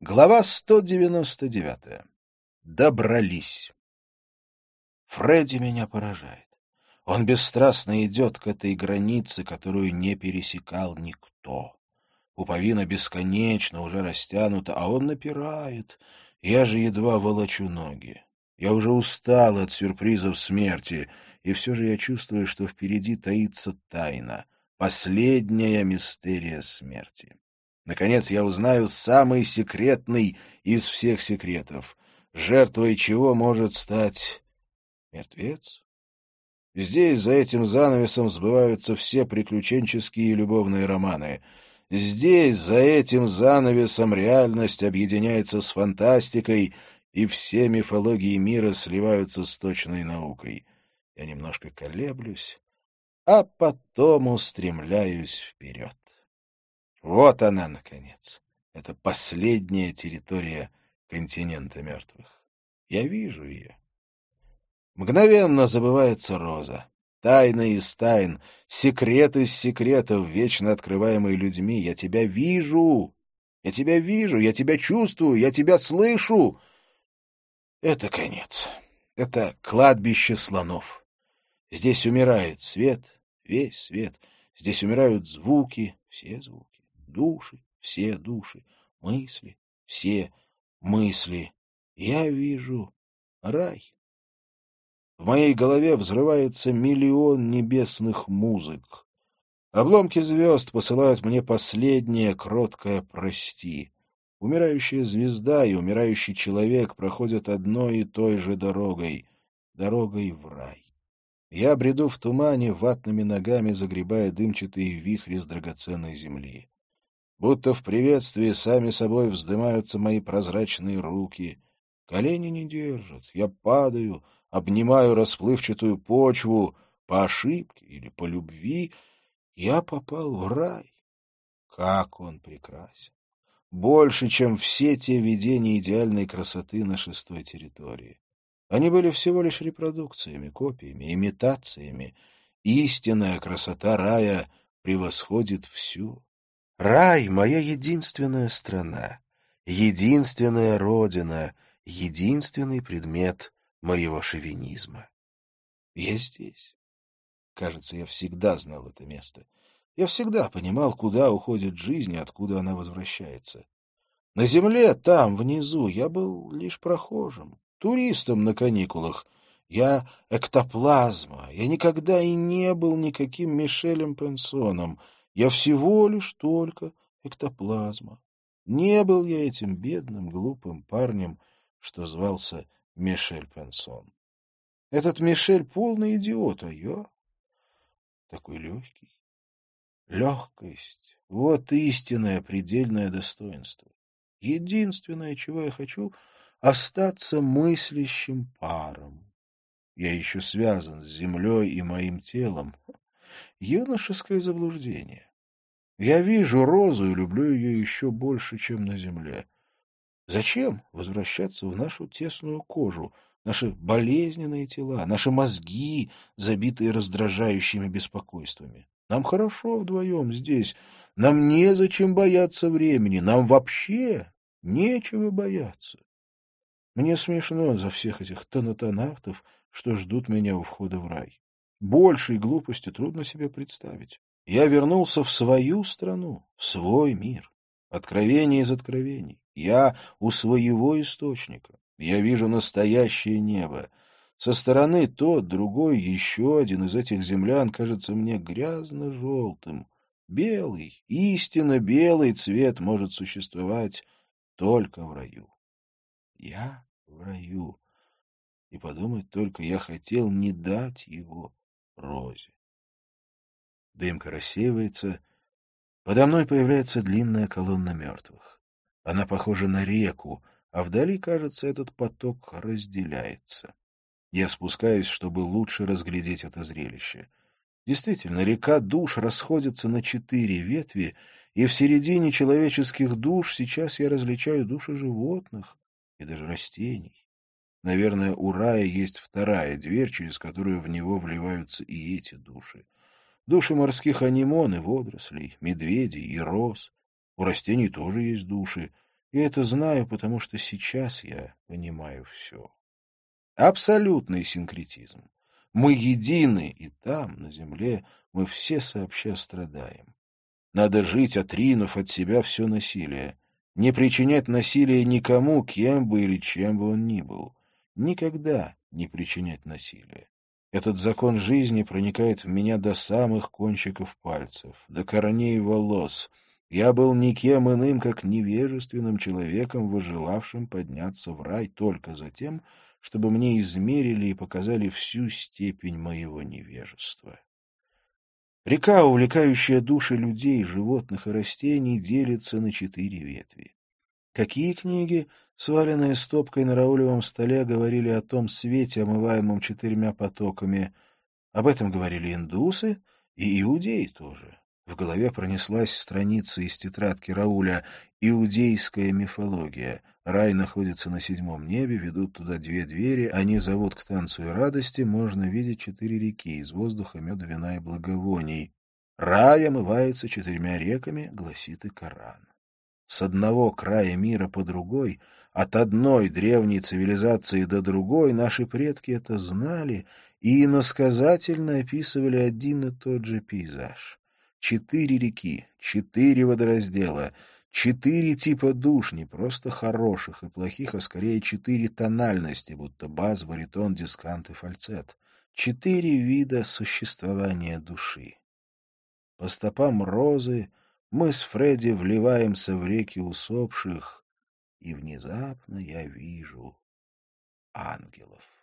Глава 199. Добрались. Фредди меня поражает. Он бесстрастно идет к этой границе, которую не пересекал никто. Пуповина бесконечно уже растянута, а он напирает. Я же едва волочу ноги. Я уже устал от сюрпризов смерти, и все же я чувствую, что впереди таится тайна, последняя мистерия смерти. Наконец я узнаю самый секретный из всех секретов, жертвой чего может стать мертвец. Здесь, за этим занавесом, сбываются все приключенческие и любовные романы. Здесь, за этим занавесом, реальность объединяется с фантастикой, и все мифологии мира сливаются с точной наукой. Я немножко колеблюсь, а потом устремляюсь вперед. Вот она, наконец. Это последняя территория континента мертвых. Я вижу ее. Мгновенно забывается роза. Тайна из тайн, секрет из секретов, вечно открываемые людьми. Я тебя вижу! Я тебя вижу, я тебя чувствую, я тебя слышу! Это конец. Это кладбище слонов. Здесь умирает свет, весь свет. Здесь умирают звуки, все звуки души, все души, мысли, все мысли. Я вижу рай. В моей голове взрывается миллион небесных музык. Обломки звезд посылают мне последнее кроткое «прости». Умирающая звезда и умирающий человек проходят одной и той же дорогой, дорогой в рай. Я бреду в тумане, ватными ногами загребая дымчатые вихри с драгоценной земли. Будто в приветствии сами собой вздымаются мои прозрачные руки. Колени не держат. Я падаю, обнимаю расплывчатую почву. По ошибке или по любви я попал в рай. Как он прекрасен! Больше, чем все те видения идеальной красоты на шестой территории. Они были всего лишь репродукциями, копиями, имитациями. Истинная красота рая превосходит всю. Рай — моя единственная страна, единственная родина, единственный предмет моего шовинизма. Я здесь. Кажется, я всегда знал это место. Я всегда понимал, куда уходит жизнь и откуда она возвращается. На земле, там, внизу, я был лишь прохожим, туристом на каникулах. Я эктоплазма, я никогда и не был никаким Мишелем Пенсоном — я всего лишь только эктоплазма. Не был я этим бедным, глупым парнем, что звался Мишель Пенсон. Этот Мишель полный идиот, а я такой легкий. Легкость — вот истинное предельное достоинство. Единственное, чего я хочу — остаться мыслящим паром. Я еще связан с землей и моим телом. Юношеское заблуждение. Я вижу розу и люблю ее еще больше, чем на земле. Зачем возвращаться в нашу тесную кожу, наши болезненные тела, наши мозги, забитые раздражающими беспокойствами? Нам хорошо вдвоем здесь, нам незачем бояться времени, нам вообще нечего бояться. Мне смешно за всех этих тонатонавтов, что ждут меня у входа в рай. Большей глупости трудно себе представить. Я вернулся в свою страну, в свой мир. Откровение из откровений. Я у своего источника. Я вижу настоящее небо. Со стороны тот, другой, еще один из этих землян кажется мне грязно-желтым. Белый, истинно белый цвет может существовать только в раю. Я в раю. И подумать только, я хотел не дать его розе. Дымка рассеивается. Подо мной появляется длинная колонна мертвых. Она похожа на реку, а вдали, кажется, этот поток разделяется. Я спускаюсь, чтобы лучше разглядеть это зрелище. Действительно, река душ расходится на четыре ветви, и в середине человеческих душ сейчас я различаю души животных и даже растений. Наверное, у рая есть вторая дверь, через которую в него вливаются и эти души. Души морских анимон и водорослей, медведей и роз. У растений тоже есть души. И это знаю, потому что сейчас я понимаю все. Абсолютный синкретизм. Мы едины, и там, на земле, мы все сообща страдаем. Надо жить, отринув от себя все насилие. Не причинять насилия никому, кем бы или чем бы он ни был. Никогда не причинять насилия. Этот закон жизни проникает в меня до самых кончиков пальцев, до корней волос. Я был никем иным, как невежественным человеком, выжелавшим подняться в рай только за тем, чтобы мне измерили и показали всю степень моего невежества. Река, увлекающая души людей, животных и растений, делится на четыре ветви. Какие книги, сваленные стопкой на раулевом столе, говорили о том свете, омываемом четырьмя потоками? Об этом говорили индусы и иудеи тоже. В голове пронеслась страница из тетрадки Рауля «Иудейская мифология». Рай находится на седьмом небе, ведут туда две двери, они зовут к танцу и радости, можно видеть четыре реки из воздуха, меда, вина и благовоний. Рай омывается четырьмя реками, гласит и Коран. С одного края мира по другой, от одной древней цивилизации до другой, наши предки это знали и иносказательно описывали один и тот же пейзаж. Четыре реки, четыре водораздела — Четыре типа душ, не просто хороших и плохих, а скорее четыре тональности, будто бас, баритон, дискант и фальцет. Четыре вида существования души. По стопам розы мы с Фредди вливаемся в реки усопших, и внезапно я вижу ангелов.